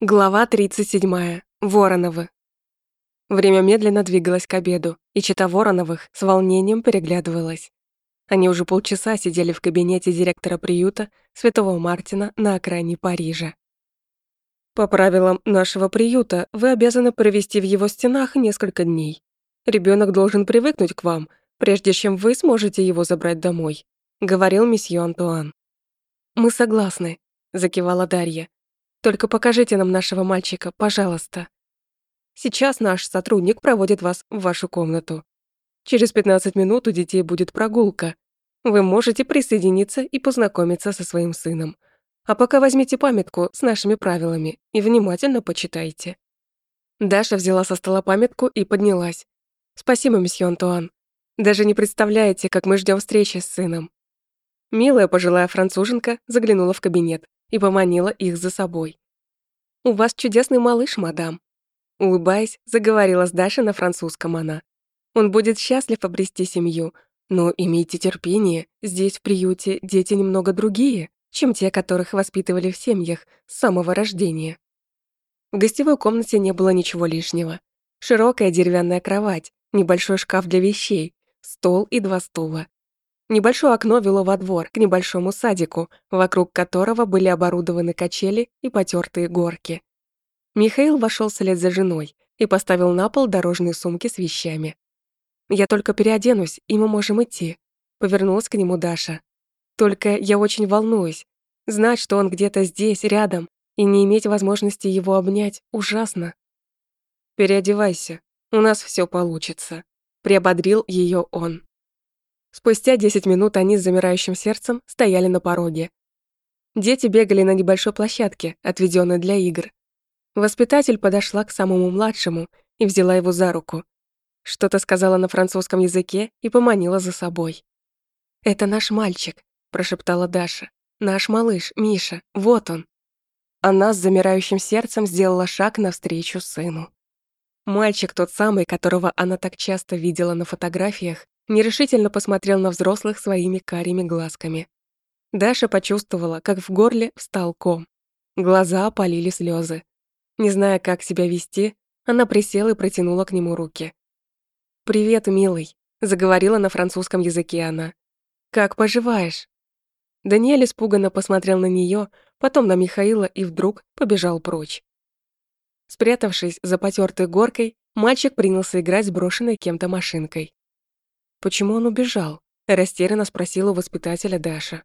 Глава 37. Вороновы. Время медленно двигалось к обеду, и чита Вороновых с волнением переглядывалась. Они уже полчаса сидели в кабинете директора приюта Святого Мартина на окраине Парижа. По правилам нашего приюта вы обязаны провести в его стенах несколько дней. Ребенок должен привыкнуть к вам, прежде чем вы сможете его забрать домой, говорил месье Антуан. Мы согласны, закивала Дарья. Только покажите нам нашего мальчика, пожалуйста. Сейчас наш сотрудник проводит вас в вашу комнату. Через 15 минут у детей будет прогулка. Вы можете присоединиться и познакомиться со своим сыном. А пока возьмите памятку с нашими правилами и внимательно почитайте». Даша взяла со стола памятку и поднялась. «Спасибо, месье Антуан. Даже не представляете, как мы ждем встречи с сыном». Милая пожилая француженка заглянула в кабинет и поманила их за собой. «У вас чудесный малыш, мадам», — улыбаясь, заговорила с Дашей на французском она. «Он будет счастлив обрести семью, но имейте терпение, здесь в приюте дети немного другие, чем те, которых воспитывали в семьях с самого рождения». В гостевой комнате не было ничего лишнего. Широкая деревянная кровать, небольшой шкаф для вещей, стол и два стула. Небольшое окно вело во двор, к небольшому садику, вокруг которого были оборудованы качели и потертые горки. Михаил вошел вслед за женой и поставил на пол дорожные сумки с вещами. «Я только переоденусь, и мы можем идти», — повернулась к нему Даша. «Только я очень волнуюсь. Знать, что он где-то здесь, рядом, и не иметь возможности его обнять, ужасно». «Переодевайся, у нас все получится», — приободрил ее он. Спустя 10 минут они с замирающим сердцем стояли на пороге. Дети бегали на небольшой площадке, отведенной для игр. Воспитатель подошла к самому младшему и взяла его за руку. Что-то сказала на французском языке и поманила за собой. «Это наш мальчик», – прошептала Даша. «Наш малыш, Миша, вот он». Она с замирающим сердцем сделала шаг навстречу сыну. Мальчик тот самый, которого она так часто видела на фотографиях, нерешительно посмотрел на взрослых своими карими глазками. Даша почувствовала, как в горле встал ком. Глаза опалили слезы. Не зная, как себя вести, она присела и протянула к нему руки. «Привет, милый», — заговорила на французском языке она. «Как поживаешь?» Даниэль испуганно посмотрел на нее, потом на Михаила и вдруг побежал прочь. Спрятавшись за потертой горкой, мальчик принялся играть с брошенной кем-то машинкой. Почему он убежал? Растерянно спросила воспитателя Даша.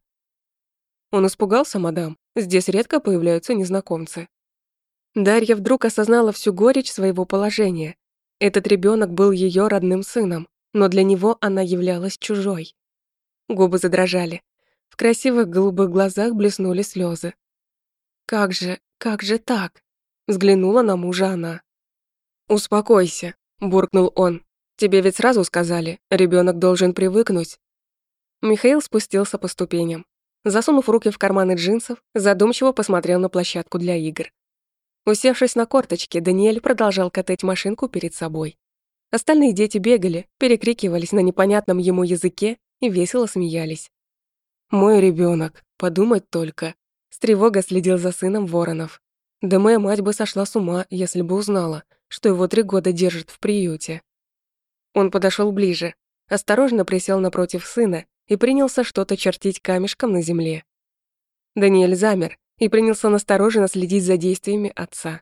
Он испугался, мадам. Здесь редко появляются незнакомцы. Дарья вдруг осознала всю горечь своего положения. Этот ребенок был ее родным сыном, но для него она являлась чужой. Губы задрожали. В красивых голубых глазах блеснули слезы. «Как же, как же так?» Взглянула на мужа она. «Успокойся», – буркнул он. Тебе ведь сразу сказали, ребенок должен привыкнуть». Михаил спустился по ступеням. Засунув руки в карманы джинсов, задумчиво посмотрел на площадку для игр. Усевшись на корточки, Даниэль продолжал катать машинку перед собой. Остальные дети бегали, перекрикивались на непонятном ему языке и весело смеялись. «Мой ребенок, подумать только!» С тревогой следил за сыном Воронов. Да моя мать бы сошла с ума, если бы узнала, что его три года держат в приюте. Он подошел ближе, осторожно присел напротив сына и принялся что-то чертить камешком на земле. Даниэль замер и принялся настороженно следить за действиями отца.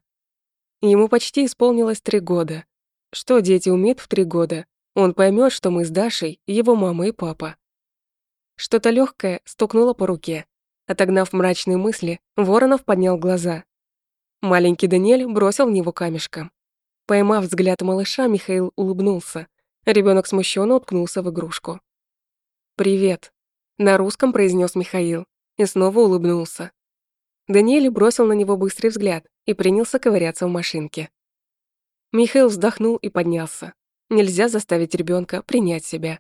Ему почти исполнилось три года. Что дети умеют в три года? Он поймет, что мы с Дашей, его мама и папа. Что-то легкое стукнуло по руке. Отогнав мрачные мысли, Воронов поднял глаза. Маленький Даниэль бросил в него камешком. Поймав взгляд малыша, Михаил улыбнулся. Ребенок смущенно уткнулся в игрушку. «Привет», — на русском произнес Михаил и снова улыбнулся. Даниэль бросил на него быстрый взгляд и принялся ковыряться в машинке. Михаил вздохнул и поднялся. Нельзя заставить ребенка принять себя.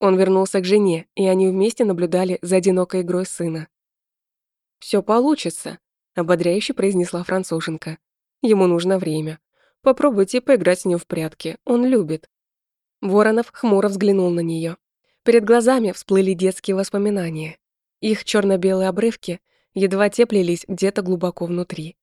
Он вернулся к жене, и они вместе наблюдали за одинокой игрой сына. Все получится», — ободряюще произнесла француженка. «Ему нужно время. Попробуйте поиграть с ним в прятки, он любит. Воронов хмуро взглянул на нее. Перед глазами всплыли детские воспоминания. Их черно белые обрывки едва теплились где-то глубоко внутри.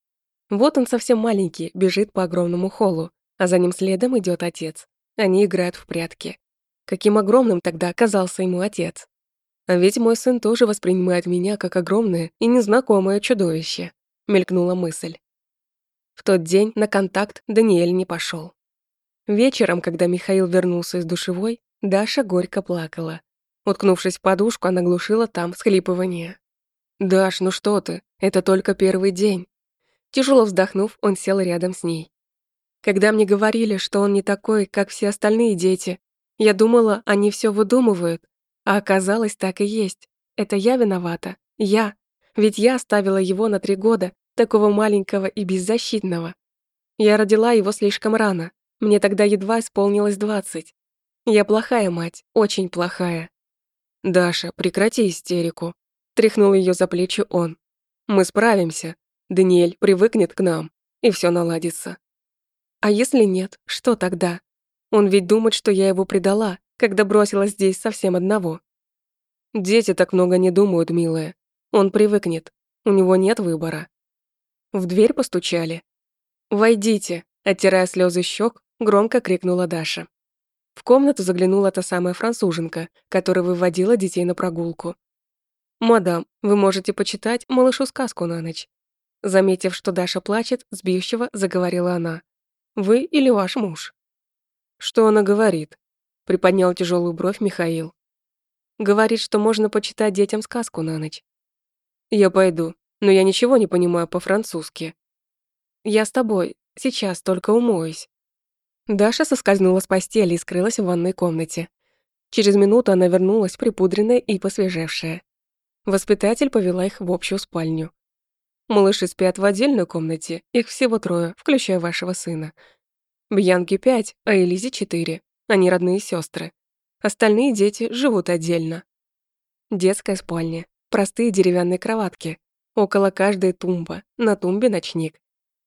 Вот он совсем маленький, бежит по огромному холлу, а за ним следом идет отец. Они играют в прятки. Каким огромным тогда оказался ему отец. А ведь мой сын тоже воспринимает меня как огромное и незнакомое чудовище, мелькнула мысль. В тот день на контакт Даниэль не пошел. Вечером, когда Михаил вернулся из душевой, Даша горько плакала. Уткнувшись в подушку, она глушила там схлипывание. «Даш, ну что ты? Это только первый день». Тяжело вздохнув, он сел рядом с ней. Когда мне говорили, что он не такой, как все остальные дети, я думала, они все выдумывают, а оказалось, так и есть. Это я виновата. Я. Ведь я оставила его на три года, такого маленького и беззащитного. Я родила его слишком рано. Мне тогда едва исполнилось двадцать. Я плохая мать, очень плохая. «Даша, прекрати истерику», — тряхнул ее за плечи он. «Мы справимся. Даниэль привыкнет к нам, и все наладится». А если нет, что тогда? Он ведь думает, что я его предала, когда бросила здесь совсем одного. Дети так много не думают, милая. Он привыкнет. У него нет выбора. В дверь постучали. «Войдите», — оттирая слезы щек, громко крикнула Даша. В комнату заглянула та самая француженка, которая выводила детей на прогулку. «Мадам, вы можете почитать малышу сказку на ночь». Заметив, что Даша плачет, сбивчиво заговорила она. Вы или ваш муж?» «Что она говорит?» — приподнял тяжелую бровь Михаил. «Говорит, что можно почитать детям сказку на ночь». «Я пойду, но я ничего не понимаю по-французски». «Я с тобой, сейчас только умоюсь». Даша соскользнула с постели и скрылась в ванной комнате. Через минуту она вернулась припудренная и посвежевшая. Воспитатель повела их в общую спальню. Малыши спят в отдельной комнате, их всего трое, включая вашего сына. Бьянке пять, а Элизе четыре. Они родные сестры. Остальные дети живут отдельно. Детская спальня, простые деревянные кроватки. Около каждой тумба, на тумбе ночник.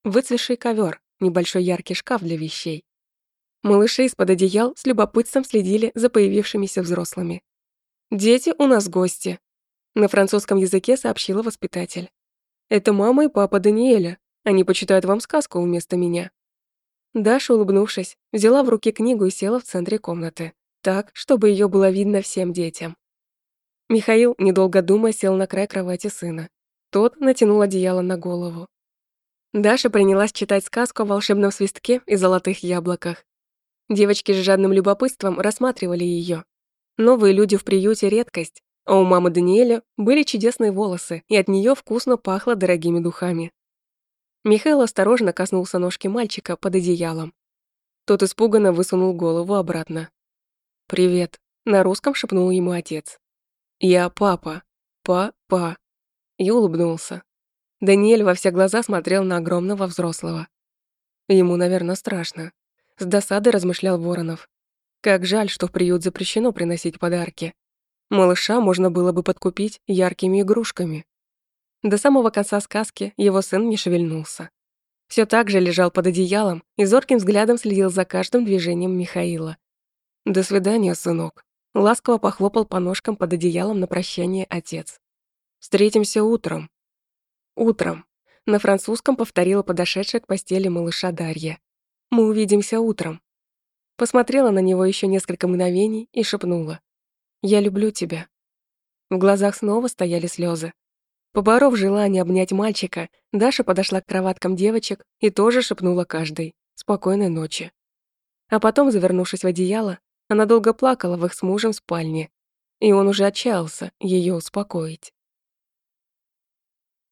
Выцветший ковер, небольшой яркий шкаф для вещей. Малыши из-под одеял с любопытством следили за появившимися взрослыми. «Дети у нас гости», — на французском языке сообщила воспитатель. Это мама и папа Даниэля. Они почитают вам сказку вместо меня». Даша, улыбнувшись, взяла в руки книгу и села в центре комнаты, так, чтобы ее было видно всем детям. Михаил, недолго думая, сел на край кровати сына. Тот натянул одеяло на голову. Даша принялась читать сказку о волшебном свистке и золотых яблоках. Девочки с жадным любопытством рассматривали ее. Новые люди в приюте — редкость, а у мамы Даниэля были чудесные волосы, и от нее вкусно пахло дорогими духами. Михаил осторожно коснулся ножки мальчика под одеялом. Тот испуганно высунул голову обратно. «Привет», — на русском шепнул ему отец. «Я папа. Папа». И улыбнулся. Даниэль во все глаза смотрел на огромного взрослого. Ему, наверное, страшно. С досадой размышлял Воронов. Как жаль, что в приют запрещено приносить подарки. Малыша можно было бы подкупить яркими игрушками. До самого конца сказки его сын не шевельнулся. Все так же лежал под одеялом и зорким взглядом следил за каждым движением Михаила. «До свидания, сынок», — ласково похлопал по ножкам под одеялом на прощание отец. «Встретимся утром». «Утром», — на французском повторила подошедшая к постели малыша Дарья. «Мы увидимся утром». Посмотрела на него еще несколько мгновений и шепнула. Я люблю тебя». В глазах снова стояли слезы. Поборов желание обнять мальчика, Даша подошла к кроваткам девочек и тоже шепнула каждой «Спокойной ночи». А потом, завернувшись в одеяло, она долго плакала в их с мужем спальне, и он уже отчаялся ее успокоить.